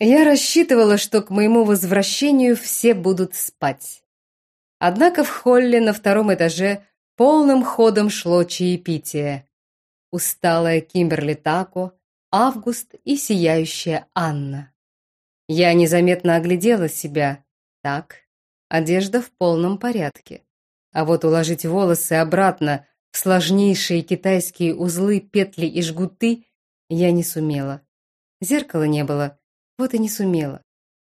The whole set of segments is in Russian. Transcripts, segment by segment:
Я рассчитывала, что к моему возвращению все будут спать. Однако в холле на втором этаже полным ходом шло чаепитие. Усталая Кимберли Тако, Август и сияющая Анна. Я незаметно оглядела себя. Так, одежда в полном порядке. А вот уложить волосы обратно в сложнейшие китайские узлы, петли и жгуты я не сумела. Зеркала не было, вот и не сумела.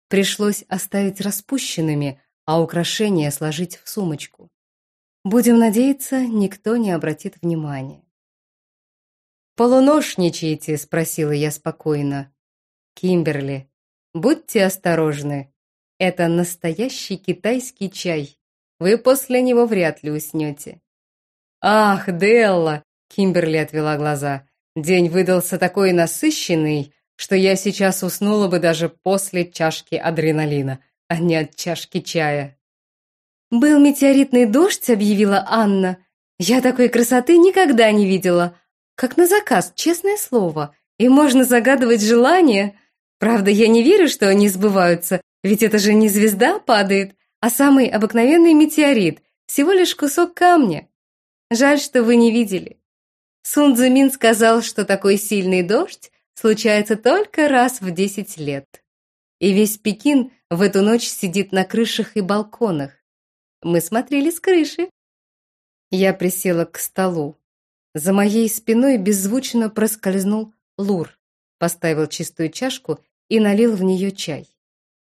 Пришлось оставить распущенными, а украшения сложить в сумочку. Будем надеяться, никто не обратит внимания. «Полуношничаете?» – спросила я спокойно. «Кимберли, будьте осторожны. Это настоящий китайский чай. Вы после него вряд ли уснете». «Ах, Делла!» – Кимберли отвела глаза. «День выдался такой насыщенный, что я сейчас уснула бы даже после чашки адреналина, а не от чашки чая. «Был метеоритный дождь», — объявила Анна. «Я такой красоты никогда не видела. Как на заказ, честное слово. И можно загадывать желания. Правда, я не верю, что они сбываются, ведь это же не звезда падает, а самый обыкновенный метеорит, всего лишь кусок камня. Жаль, что вы не видели. Сун сказал, что такой сильный дождь случается только раз в 10 лет. И весь Пекин в эту ночь сидит на крышах и балконах. Мы смотрели с крыши. Я присела к столу. За моей спиной беззвучно проскользнул Лур, поставил чистую чашку и налил в нее чай.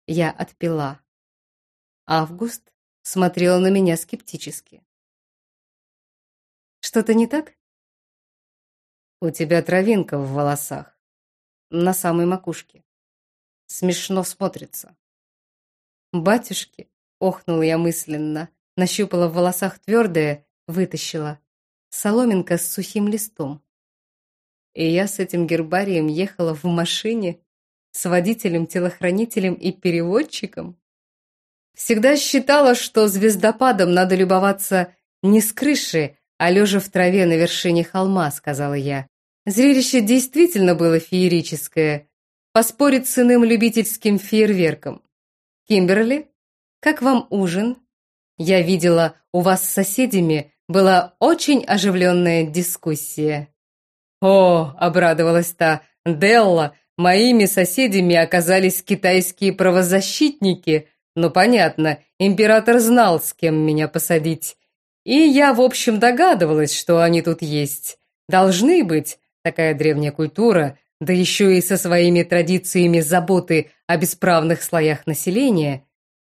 Я отпила. Август смотрел на меня скептически. «Что-то не так?» «У тебя травинка в волосах», на самой макушке. Смешно смотрится. «Батюшки!» — охнула я мысленно, нащупала в волосах твердое, вытащила. Соломинка с сухим листом. И я с этим гербарием ехала в машине с водителем, телохранителем и переводчиком. Всегда считала, что звездопадом надо любоваться не с крыши, а лежа в траве на вершине холма, сказала я. Зрелище действительно было феерическое. Поспорить с иным любительским фейерверком. Кимберли, как вам ужин? Я видела, у вас с соседями была очень оживленная дискуссия. О, обрадовалась та, Делла, моими соседями оказались китайские правозащитники. Ну, понятно, император знал, с кем меня посадить. И я, в общем, догадывалась, что они тут есть. Должны быть, Такая древняя культура, да еще и со своими традициями заботы о бесправных слоях населения.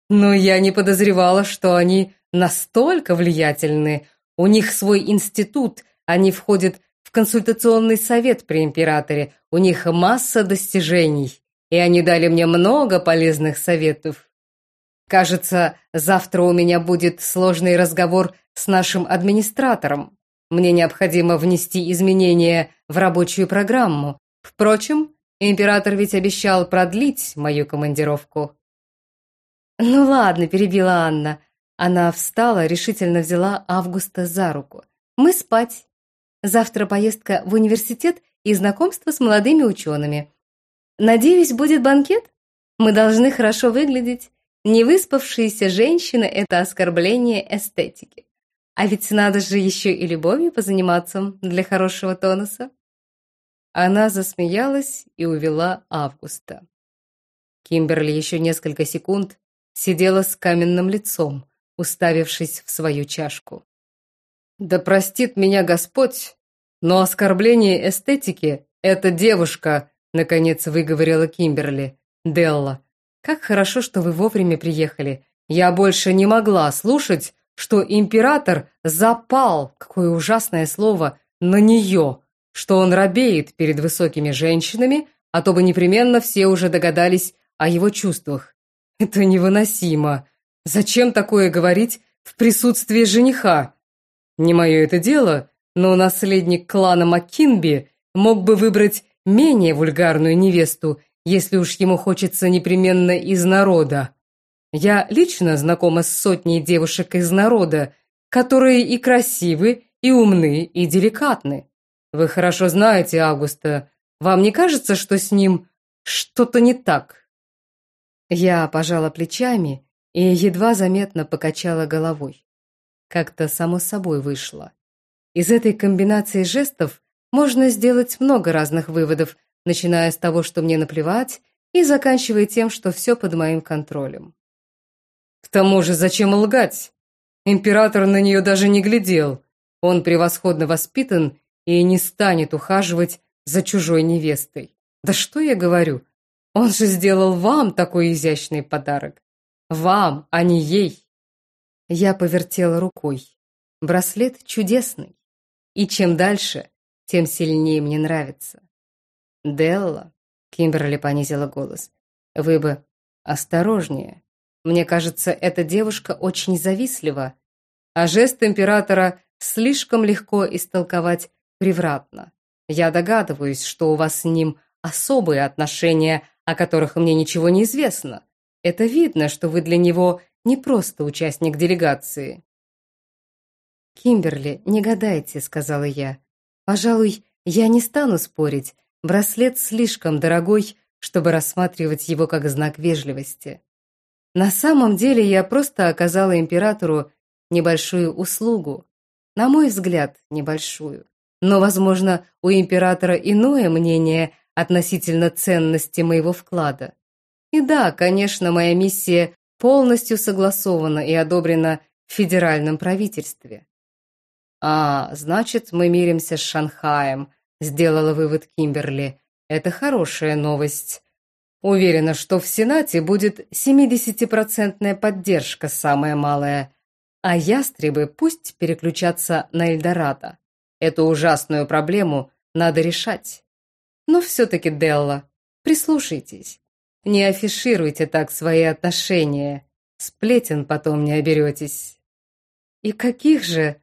Но я не подозревала, что они настолько влиятельны. У них свой институт, они входят в консультационный совет при императоре, у них масса достижений, и они дали мне много полезных советов. Кажется, завтра у меня будет сложный разговор с нашим администратором. Мне необходимо внести изменения в рабочую программу. Впрочем, император ведь обещал продлить мою командировку. «Ну ладно», — перебила Анна. Она встала, решительно взяла Августа за руку. «Мы спать. Завтра поездка в университет и знакомство с молодыми учеными. Надеюсь, будет банкет? Мы должны хорошо выглядеть. Невыспавшиеся женщины — это оскорбление эстетики. А ведь надо же еще и любовью позаниматься для хорошего тонуса. Она засмеялась и увела Августа. Кимберли еще несколько секунд сидела с каменным лицом, уставившись в свою чашку. «Да простит меня Господь, но оскорбление эстетики — это девушка», наконец выговорила Кимберли. «Делла, как хорошо, что вы вовремя приехали. Я больше не могла слушать, что император запал, какое ужасное слово, на нее, что он робеет перед высокими женщинами, а то бы непременно все уже догадались о его чувствах. Это невыносимо. Зачем такое говорить в присутствии жениха? Не мое это дело, но наследник клана Маккинби мог бы выбрать менее вульгарную невесту, если уж ему хочется непременно из народа. Я лично знакома с сотней девушек из народа, которые и красивы, и умны, и деликатны. Вы хорошо знаете Августа. Вам не кажется, что с ним что-то не так? Я пожала плечами и едва заметно покачала головой. Как-то само собой вышло. Из этой комбинации жестов можно сделать много разных выводов, начиная с того, что мне наплевать, и заканчивая тем, что все под моим контролем. К тому же, зачем лгать? Император на нее даже не глядел. Он превосходно воспитан и не станет ухаживать за чужой невестой. Да что я говорю? Он же сделал вам такой изящный подарок. Вам, а не ей. Я повертела рукой. Браслет чудесный. И чем дальше, тем сильнее мне нравится. Делла, Кимберли понизила голос, вы бы осторожнее. Мне кажется, эта девушка очень завистлива, а жест императора слишком легко истолковать превратно. Я догадываюсь, что у вас с ним особые отношения, о которых мне ничего не известно. Это видно, что вы для него не просто участник делегации. «Кимберли, не гадайте», — сказала я. «Пожалуй, я не стану спорить. Браслет слишком дорогой, чтобы рассматривать его как знак вежливости. На самом деле я просто оказала императору небольшую услугу. На мой взгляд, небольшую. Но, возможно, у императора иное мнение относительно ценности моего вклада. И да, конечно, моя миссия полностью согласована и одобрена в федеральном правительстве. «А, значит, мы миримся с Шанхаем», — сделала вывод Кимберли. «Это хорошая новость. Уверена, что в Сенате будет 70-процентная поддержка, самая малая. А ястребы пусть переключатся на Эльдорадо. Эту ужасную проблему надо решать. Но все-таки, Делла, прислушайтесь. Не афишируйте так свои отношения. Сплетен потом не оберетесь. И каких же?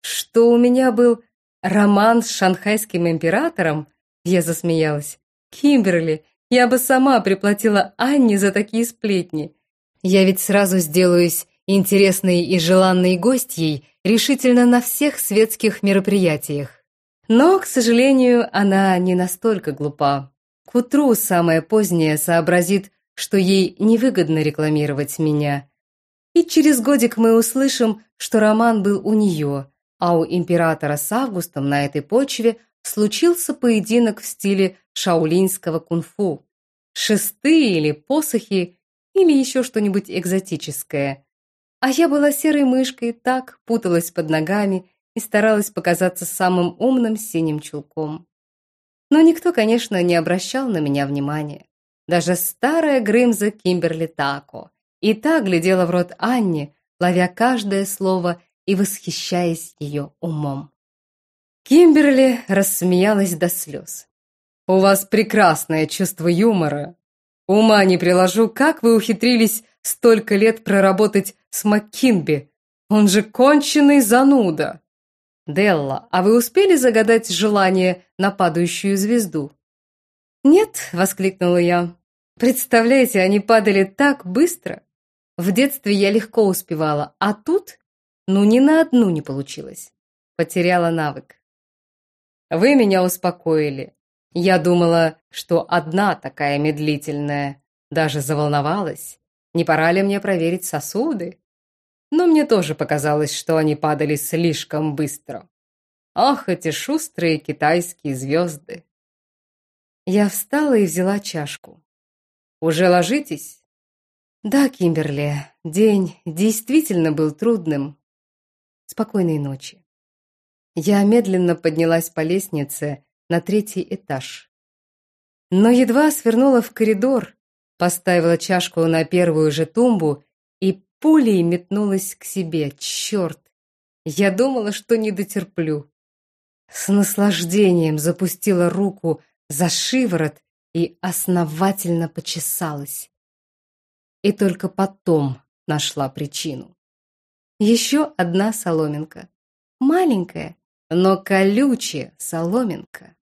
Что у меня был роман с шанхайским императором? Я засмеялась. Кимберли, я бы сама приплатила Анне за такие сплетни. Я ведь сразу сделаюсь интересной и желанной гостьей решительно на всех светских мероприятиях. Но, к сожалению, она не настолько глупа. К утру самое позднее сообразит, что ей невыгодно рекламировать меня. И через годик мы услышим, что роман был у нее, а у императора с Августом на этой почве случился поединок в стиле шаулинского кунг-фу. Шесты или посохи, или еще что-нибудь экзотическое. А я была серой мышкой, так путалась под ногами и старалась показаться самым умным синим чулком. Но никто, конечно, не обращал на меня внимания. Даже старая Грымза Кимберли Тако. И та глядела в рот Анне, ловя каждое слово и восхищаясь ее умом. Кимберли рассмеялась до слез. «У вас прекрасное чувство юмора. Ума не приложу, как вы ухитрились столько лет проработать с Маккинби. Он же конченый зануда!» «Делла, а вы успели загадать желание на падающую звезду?» «Нет», — воскликнула я. «Представляете, они падали так быстро. В детстве я легко успевала, а тут, ну, ни на одну не получилось. Потеряла навык». «Вы меня успокоили. Я думала, что одна такая медлительная. Даже заволновалась. Не пора ли мне проверить сосуды?» но мне тоже показалось, что они падали слишком быстро. Ах, эти шустрые китайские звезды! Я встала и взяла чашку. «Уже ложитесь?» «Да, Кимберли, день действительно был трудным. Спокойной ночи». Я медленно поднялась по лестнице на третий этаж. Но едва свернула в коридор, поставила чашку на первую же тумбу и пулей метнулась к себе. Черт! Я думала, что не дотерплю. С наслаждением запустила руку за шиворот и основательно почесалась. И только потом нашла причину. Еще одна соломинка. Маленькая, но колючая соломинка.